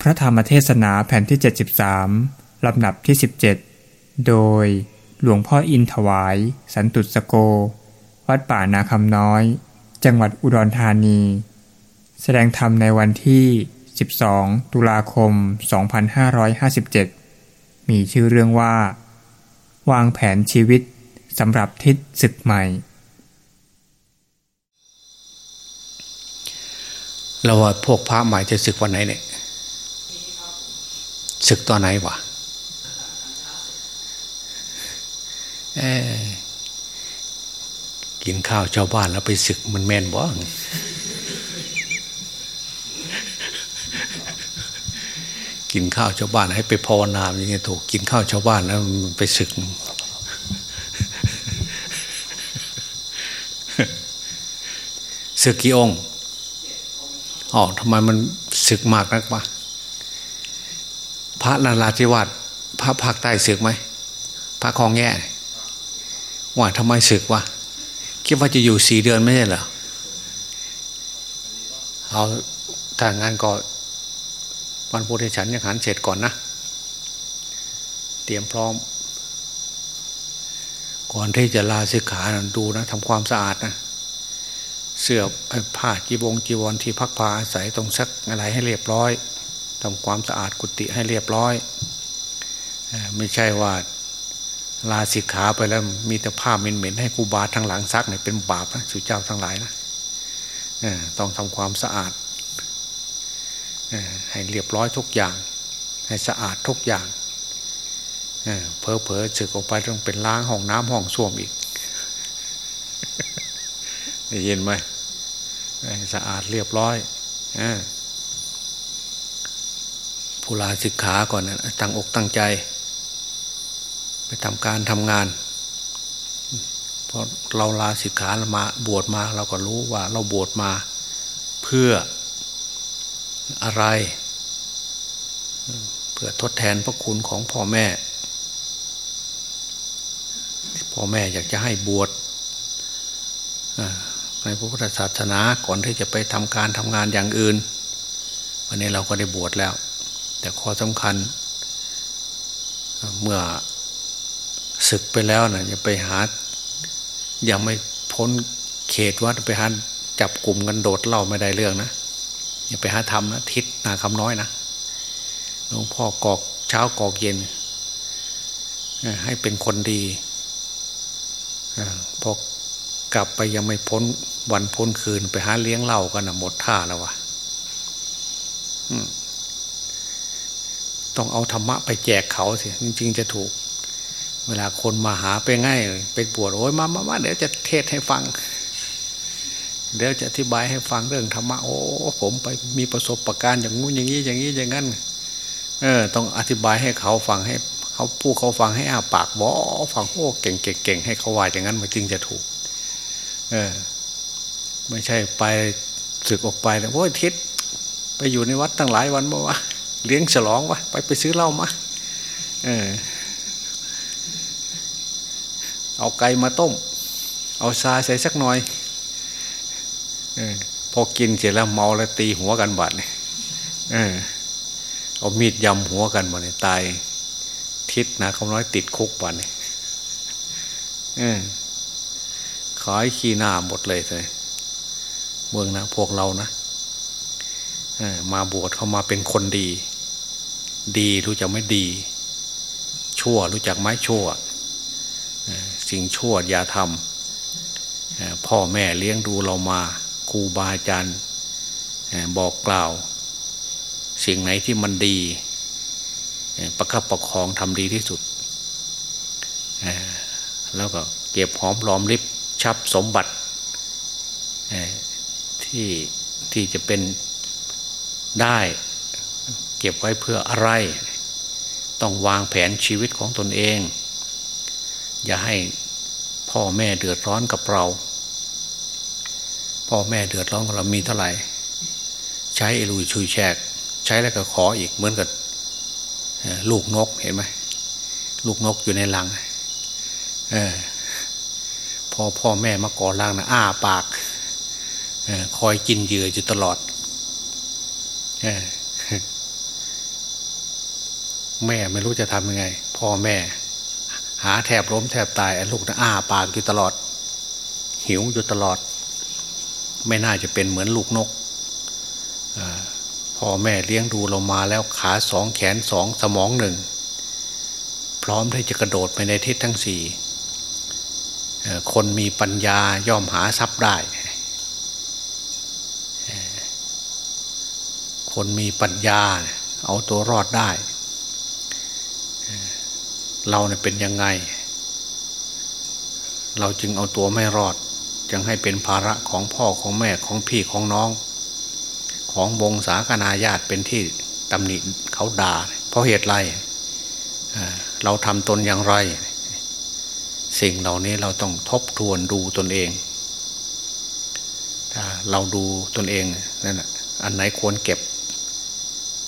พระธรรมเทศนาแผ่นที่ 73 ลำดับที่ 17 โดยหลวงพ่ออินถวาย สันตุสโก วัดป่านาคำน้อย จังหวัดอุดรธานี แสดงธรรมในวันที่ 12 ตุลาคม 2557 มีชื่อเรื่องว่า วางแผนชีวิตสำหรับทิศศึกใหม่ เราว่าพวกพระใหม่จะศึกวันไหนเนี่ย ศึกตอนไหนวะเอ้กินข้าวชาวบ้านแล้วไปศึกมันแม่นบ่กินข้าวชาวบ้านให้ไปภาวนาอย่างเงี้ยถูกกินข้าวชาวบ้านแล้วมันไปศึก ศึกกี่องค์อ๋อทำไมมันศึกมากนักวะ ระนาราธิวาสพระภาคใต้ศึกไหมพระคลองแง่ว่าทำไมศึกวะคิดว่าจะอยู่สี่เดือนไม่ใช่เหรอเอาถ้างานก็วันพุทธฉันยังหันเสร็จก่อนนะ เตรียมพร้อม ก่อนที่จะลาสิกขานะดูนะทำความสะอาดนะเสื้อผ้าจีวงจีวรที่พักพาอาศัยตรงซักอะไรให้เรียบร้อย ทำความสะอาดกุฏิให้เรียบร้อย ไม่ใช่ว่าลาสิกขาไปแล้วมีแต่ผ้าเหม็นๆให้ครูบาทางหลังซักเนี่ยเป็นบาปนะสุเจ้าทั้งหลายนะต้องทำความสะอาดให้เรียบร้อยทุกอย่าง ให้สะอาดทุกอย่างเพอเพอจึกออกไปต้องเป็นล้างห้องน้ำห้องส้วมอีกได้ยินไหมสะอาดเรียบร้อย ผู้ลาศึกขาก่อนนะตั้งอกตั้งใจ ไปทำการทำงานเพราะเราลาศึกขามาบวชมาเราก็รู้ว่าเราบวชมาเพื่ออะไร เพื่อทดแทนพระคุณของพ่อแม่ พ่อแม่อยากจะให้บวชในพระพุทธศาสนาก่อนที่จะไปทำการทำงานอย่างอื่น วันนี้เราก็ได้บวชแล้ว แต่ข้อสำคัญ เมื่อศึกไปแล้วนะอย่าไปหายังไม่พ้นเขตวัดไปหาจับกลุ่มกันโดดเล่าไม่ได้เรื่องนะอย่าไปหาทำนะทิศนาคำน้อยนะหลวงพ่อกอกเช้ากอกเย็น ให้เป็นคนดีพอกลับไปยังไม่พ้นวันพ้นคืนไปหาเลี้ยงเหล้ากันนะหมดท่าแล้วว่ะ ต้องเอาธรรมะไปแจกเขาสิจริงๆจะถูก เวลาคนมาหาไปง่ายไปปวดโอ้ยมามามาเดี๋ยวจะเทศให้ฟัง เดี๋ยวจะอธิบายให้ฟังเรื่องธรรมะโอ้ผมไปมีประสบประการอย่างงู้นอย่างนี้อย่างนี้อย่างนั้นเออ ต้องอธิบายให้เขาฟังให้เขาพูดเขาฟังให้อาปากบอฟังโอ้เก่งเก่งให้เขาวาอย่างนั้นมันจึงจะถูก เออ ไม่ใช่ไปสึกออกไปแล้วโอ้ยทิศไปอยู่ในวัดตั้งหลายวันบ่วะ เลี้ยงฉลองวะไปไปซื้อเหล้ามาเออเอาไก่มาต้ม เอาซาใส่สักหน่อยออพอกินเสร็จแล้วเมาแล้วตีหัวกันบาดเนี่ยเออเอามีดยำหัวกันบาดเนี่ยตายทิศนะเขาน้อยติดคุกบาดเนี่ยเออขายขี้หน้าหมดเลยเลยเมืองนะพวกเรานะมาบวชเข้ามาเป็นคนดี ดีรู้จักไม่ดี ชั่วรู้จักไหมชั่ว สิ่งชั่วอย่าทำพ่อแม่เลี้ยงดูเรามาครูบาอาจารย์บอกกล่าว สิ่งไหนที่มันดี ประคับประคองทำดีที่สุด แล้วก็เก็บหอมรอมริบชับสมบัติที่ที่จะเป็นได้ เก็บไว้เพื่ออะไร ต้องวางแผนชีวิตของตนเอง อย่าให้พ่อแม่เดือดร้อนกับเรา พ่อแม่เดือดร้อนกับเรามีเท่าไหร่ ใช้ลุยชุยแชก ใช้แล้วก็ขออีกเหมือนกับลูกนกเห็นไหมลูกนกอยู่ในรังออพอพ่อแม่มาก่อรังนะอ้าปากคอยกินเหยื่ออยู่ตลอด แม่ไม่รู้จะทำยังไง พ่อแม่ หาแทบล้มแทบตายไอ้ลูกนะอ้าปากอยู่ตลอด หิวอยู่ตลอด ไม่น่าจะเป็นเหมือนลูกนกพ่อแม่เลี้ยงดูเรามาแล้วขาสองแขนสองสมองหนึ่งพร้อมที่จะกระโดดไปในทิศทั้งสี่คนมีปัญญาย่อมหาทรัพย์ได้ คนมีปัญญาเอาตัวรอดได้ เราเนี่ยเป็นยังไง เราจึงเอาตัวไม่รอด จึงให้เป็นภาระของพ่อของแม่ของพี่ของน้อง ของวงศาคณาญาติเป็นที่ตำหนิเขาด่า เพราะเหตุไรเราทำตนอย่างไร สิ่งเหล่านี้เราต้องทบทวนดูตนเองถ้าเราดูตนเองนั่นอันไหนควรเก็บ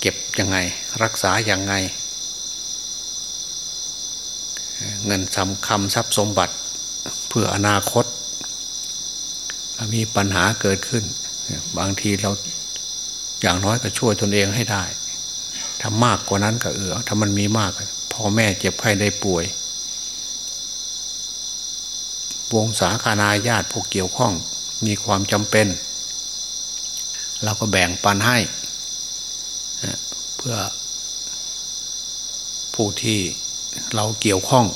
เก็บยังไง รักษาอย่างไง เงินสำคำทรัพย์สมบัติเพื่ออนาคต มีปัญหาเกิดขึ้น บางทีเราอย่างน้อยก็ช่วยตนเองให้ได้ถ้ามากกว่านั้นก็เออถ้ามันมีมากพ่อแม่เจ็บไข้ได้ป่วย วงศาคานาญาติผู้เกี่ยวข้องมีความจำเป็น เราก็แบ่งปันให้ เพื่อผู้ที่เราเกี่ยวข้อง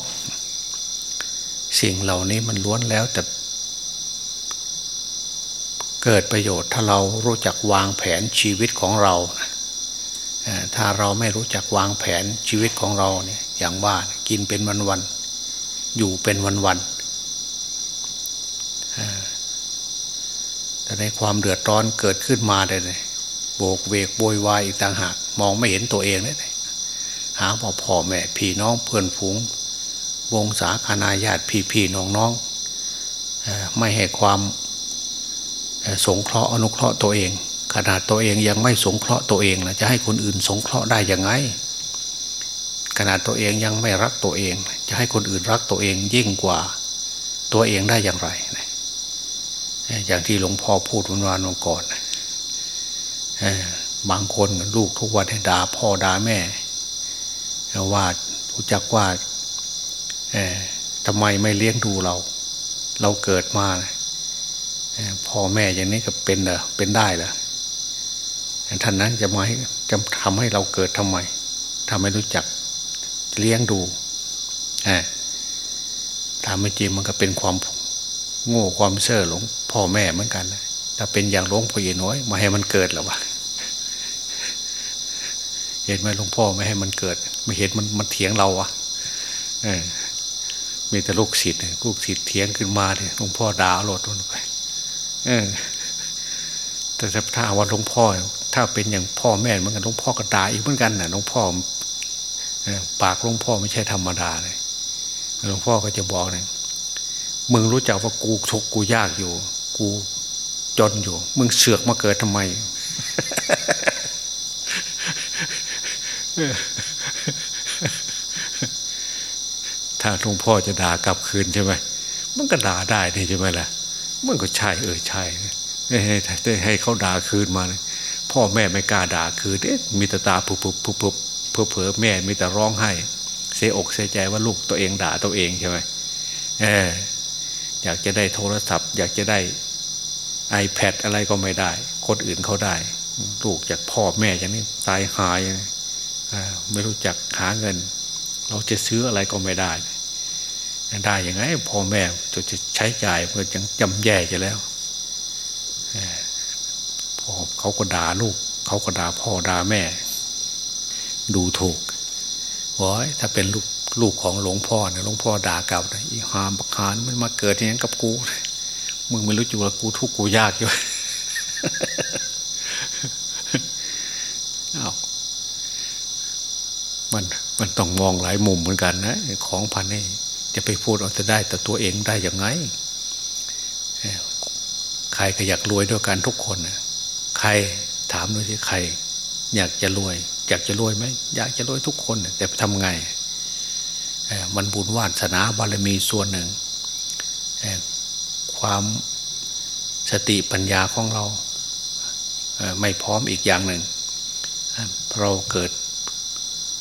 สิ่งเหล่านี้มันล้วนแล้วแต่ เกิดประโยชน์ถ้าเรารู้จักวางแผนชีวิตของเราถ้าเราไม่รู้จักวางแผนชีวิตของเราเนี่ยอย่างว่ากินเป็นวันวันอยู่เป็นวันวันแต่ในความเดือดร้อนเกิดขึ้นมาเลยโบกเวกโวยวายอีกต่างหาก มองไม่เห็นตัวเองเลยหาพ่อพ่อแม่พี่น้องเพื่อนฝูง วงศาคณาญาติพี่พี่น้องน้องไม่ให้ความสงเคราะห์อนุเคราะห์ตัวเอง ขนาดตัวเองยังไม่สงเคราะห์ตัวเองนะจะให้คนอื่นสงเคราะห์ได้ยังไง ขนาดตัวเองยังไม่รักตัวเอง จะให้คนอื่นรักตัวเองยิ่งกว่าตัวเองได้อย่างไร อย่างที่หลวงพ่อพูดวันวานวันก่อนบางคนลูกทุกวันให้ด่าพ่อด่าแม่ว่ารู้จักว่า ทำไมไม่เลี้ยงดูเรา เราเกิดมาพ่อแม่อย่างนี้ก็เป็นเหรอเป็นได้เหรอท่านนั้นจะมาให้จะทำให้เราเกิดทำไมทำให้รู้จักเลี้ยงดูถาไม่จริงมันก็เป็นความโง่ความเสื่อหลงพ่อแม่เหมือนกันถ้าเป็นอย่างหลวงพ่อเย็นน้อยมาให้มันเกิดหรอวะเห็นไหมหลวงพ่อไม่ให้มันเกิด ไม่เห็นมันมันเถียงเราอะ มีแต่ลูกศิษย์ลูกศิษย์เถียงขึ้นมาเนี่ยหลวงพ่อด่าโลดลงไปเออ แต่ถ้าว่าหลวงพ่อ ถ้าเป็นอย่างพ่อแม่เหมือนกันหลวงพ่อก็ด่าอีกเหมือนกันนะหลวงพ่อปากหลวงพ่อไม่ใช่ธรรมดาเลยหลวงพ่อก็จะบอกเนี่ยมึงรู้จักว่ากูทุกกูยากอยู่ กูจนอยู่ มึงเสือกมาเกิดทำไม ถ้าหลวงพ่อจะด่ากลับคืนใช่ไหมมันก็ด่าได้นี่ใช่ไหมล่ะ มันก็ใช่เออใช่ให้ให้เขาด่าคืนมาเลยพ่อแม่ไม่กล้าด่าคืนเอ๊ะมีแต่ตาปุบปุบปุบปุบเพื่อเผอแม่มีแต่ร้องไห้ เสียอกเสียใจว่าลูกตัวเองด่าตัวเองใช่ไหมเอออยากจะได้โทรศัพท์ อยากจะได้ iPad อะไรก็ไม่ได้ คนอื่นเขาได้ ลูกจากพ่อแม่อย่างนี้ตายหายไม่รู้จักหาเงิน เราจะซื้ออะไรก็ไม่ได้ ได้ยังไงพ่อแม่จะจะใช้จ่ายเพื่อยังจำแย่จะแล้วพ่อเขาก็ด่าลูก เขาก็ด่าพ่อด่าแม่ ดูถูกว้ยถ้าเป็นลูกลูกของหลวงพ่อเนี่ยหลวงพ่อด่ากลับอีหามบักหานมันมาเกิดอย่างนี้กับกู มึงไม่รู้จุละกูทุกกูยากอยู่อ้าวมันมันต้องมองหลายมุมเหมือนกันนะ ของพันนี่ จะไปพูดเอาจะได้ แต่ตัวเองได้อย่างไง ใครก็อยากรวยด้วยกันทุกคนใครถามดูสิใคร อยากจะรวย อยากจะรวยไหมอยากจะรวยทุกคนแต่ทำไงมันบุญวาสนาบารมีส่วนหนึ่ง ความสติปัญญาของเราไม่พร้อมอีกอย่างหนึ่งเราเกิด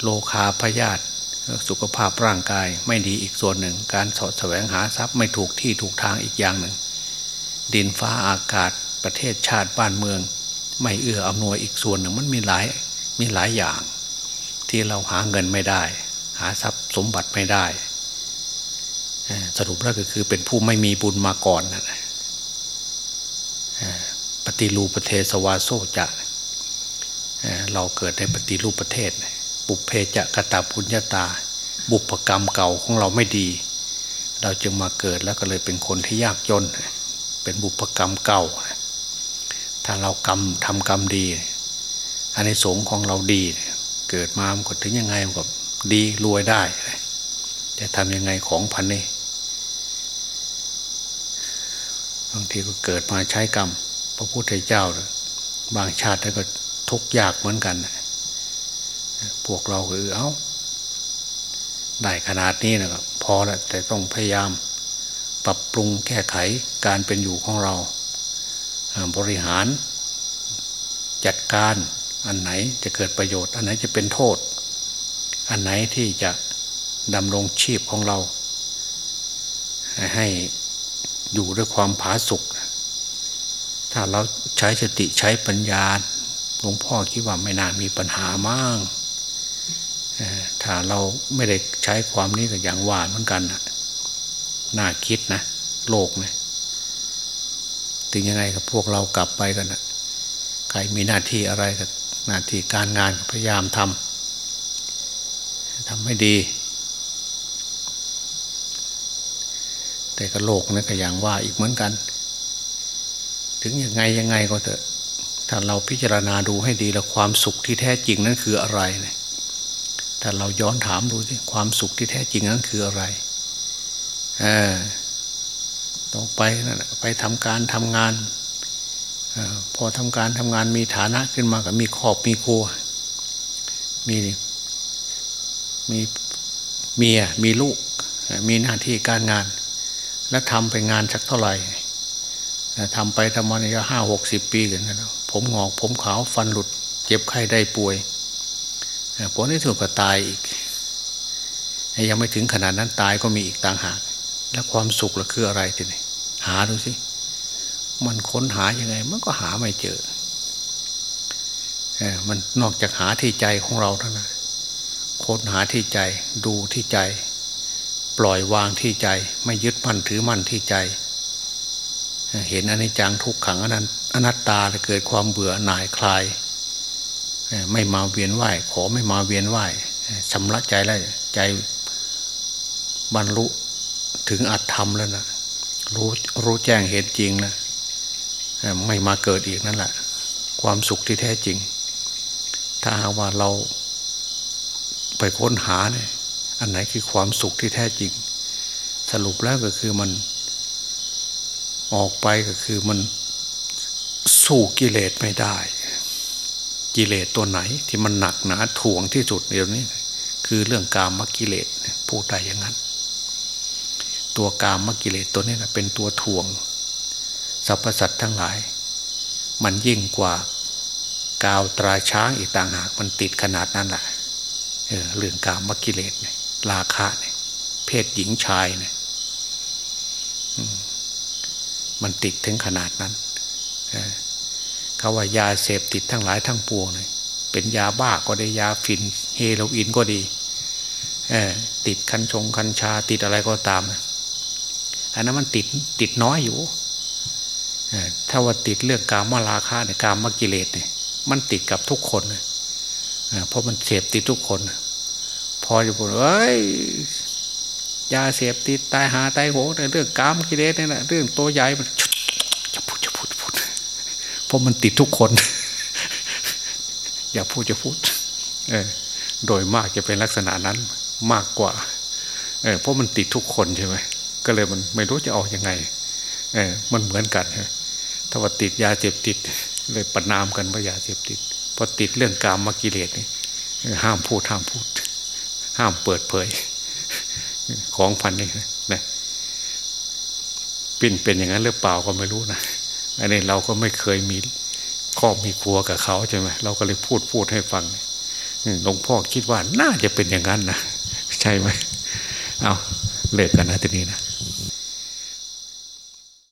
โลคาพยาธิ สุขภาพร่างกายไม่ดีอีกส่วนหนึ่ง การสอดแสวงหาทรัพย์ไม่ถูกที่ถูกทางอีกอย่างหนึ่ง ดินฟ้าอากาศประเทศชาติบ้านเมือง ไม่เอื้ออำนวยอีกส่วนหนึ่งมันมีหลายมีหลายอย่าง ที่เราหาเงินไม่ได้ หาทรัพย์สมบัติไม่ได้สรุปแล้วก็คือเป็นผู้ไม่มีบุญมาก่อนนะปฏิรูปประเทศสวาโซจะเราเกิดในปฏิรูปประเทศ พเพจะกตาปุญญาตา บุพกรรมเก่าของเราไม่ดี เราจึงมาเกิดแล้วก็เลยเป็นคนที่ยากจน เป็นบุพกรรมเก่า ถ้าเรากรรมทำกรรมดี อันในสงของเราดี เกิดมามันก็ถึงยังไงมันก็ดีรวยได้ จะทำยังไงของพันนี้บางทีก็เกิดมาใช้กรรม พระพุทธเจ้า บางชาติก็ทุกข์ยากเหมือนกัน พวกเราคือเอา้าได้ขนาดนี้นะครับพอแล้วแต่ต้องพยายามปรับปรุงแก้ไขการเป็นอยู่ของเรา บริหารจัดการอันไหนจะเกิดประโยชน์ อันไหนจะเป็นโทษ อันไหนที่จะดำรงชีพของเรา ให้อยู่ด้วยความผาสุกถ้าเราใช้สติใช้ปัญญาหลวงพ่อคิดว่าไม่นานมีปัญหามาก ถ้าเราไม่ได้ใช้ความนี้กับอย่างว่าเหมือนกันน่าคิดนะ โลกนะถึงยังไงกับพวกเรากลับไปกันนะใครมีหน้าที่อะไรกับหน้าที่การงานพยายามทำทำให้ดี แต่ก็โลกนะก็อย่างว่าอีกเหมือนกัน ถึงยังไงยังไงก็เถอะถ้าเราพิจารณาดูให้ดีแล้วความสุขที่แท้จริงนั้นคืออะไรเนี่ย ถ้าเราย้อนถามดูสิความสุขที่แท้จริงนั้นคืออะไรอต้องไปนั่นไปทำการทำงานอพอทำการทำงานมีฐานะขึ้นมากับมีครอบมีครัว มีมีเมียมีลูก มีหน้าที่การงาน แล้วทำไปงานสักเท่าไหร่ทำไปทำมาเนี่ยห้าหกสิบปีกันแล้วผมหงอกผมขาวฟันหลุดเจ็บไข้ได้ป่วย ผลที่สุดก็ตายอีก ยังไม่ถึงขนาดนั้นตายก็มีอีกต่างหาก แล้วความสุขล่ะคืออะไรทีนี้หาดูสิมันค้นหายังไง มันก็หาไม่เจอมันนอกจากหาที่ใจของเราเท่านั้นค้นหาที่ใจดูที่ใจ ปล่อยวางที่ใจ ไม่ยึดมั่นถือมั่นที่ใจ เห็นอนิจจังทุกขังอนัตตาเกิดความเบื่อหน่ายคลาย ไม่มาเวียนไหวขอไม่มาเวียนไหวชำระใจแล้วใจบรรลุถึงอัตธรรมแล้วนะรู้รู้แจ้งเห็นจริงนะไม่มาเกิดอีกนั่นแหละ ความสุขที่แท้จริง ถ้าหาว่าเราไปค้นหาเนี่ยอันไหนคือความสุขที่แท้จริง สรุปแล้วก็คือมัน ออกไปก็คือมันสู้กิเลสไม่ได้ กิเลสตัวไหน ที่มันหนักหนาถ่วงที่สุดเดี๋ยวนี้ คือเรื่องกามกิเลสพูดได้อย่างนั้น ตัวกามกิเลสตัวนี้นะเป็นตัวถ่วงสรรพสัตว์ทั้งหลาย มันยิ่งกว่ากาวตราช้างอีกต่างหากมันติดขนาดนั้นแหละเออเรื่องกามกิเลสเนี่ยราคะเนี่ยเพศหญิงชายเนี่ยมันติดถึงขนาดนั้น เขาว่ายาเสพติดทั้งหลายทั้งปวงเลยเป็นยาบ้าก็ได้ยาฟินเฮโรอีนก็ดีติดคันชงคันชาติดอะไรก็ตาม อันนั้นมันติดติดน้อยอยู่ถ้าว่าติดเรื่องกามมาราคาเนี่ยกามมกิเลสเนี่ยมันติดกับทุกคนเพราะมันเสพติดทุกคน พอจะบอกเอ้ยยาเสพติดตายหาตายโหงเรื่องกามกิเลสเนี่ยเรื่องตัวใหญ่มัน ราะมันติดทุกคน อย่าพูดจะพูด เออ โดยมากจะเป็นลักษณะนั้นมากกว่า เออเพราะมันติดทุกคนใช่ไหมก็เลยมันไม่รู้จะออกยังไง เออ มันเหมือนกันถ้าว่าติดยาเสพติด เลยประนามกันว่ายาเสพติดพอติดเรื่องกามมากิเลสนี่ห้ามพูดห้ามพูด ห้ามเปิดเผย ของพันนี่นะปิ่นเป็นอย่างนั้นหรือเปล่าก็ไม่รู้นะ อันนี้เราก็ไม่เคยมีครอบมีครัวกับเขาใช่ไหมเราก็เลยพูดพูดให้ฟังหลวงพ่อคิดว่าน่าจะเป็นอย่างนั้นนะใช่ไหมเอาเลิกกันนะทีนี้นะ